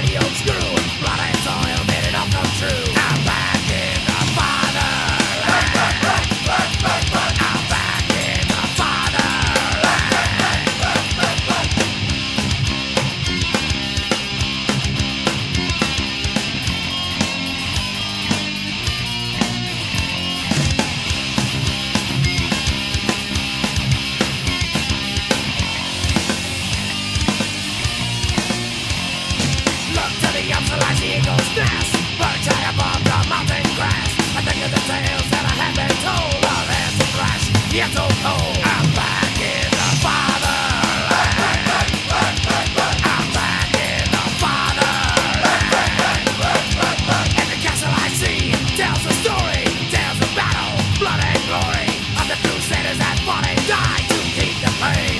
Everybody else die.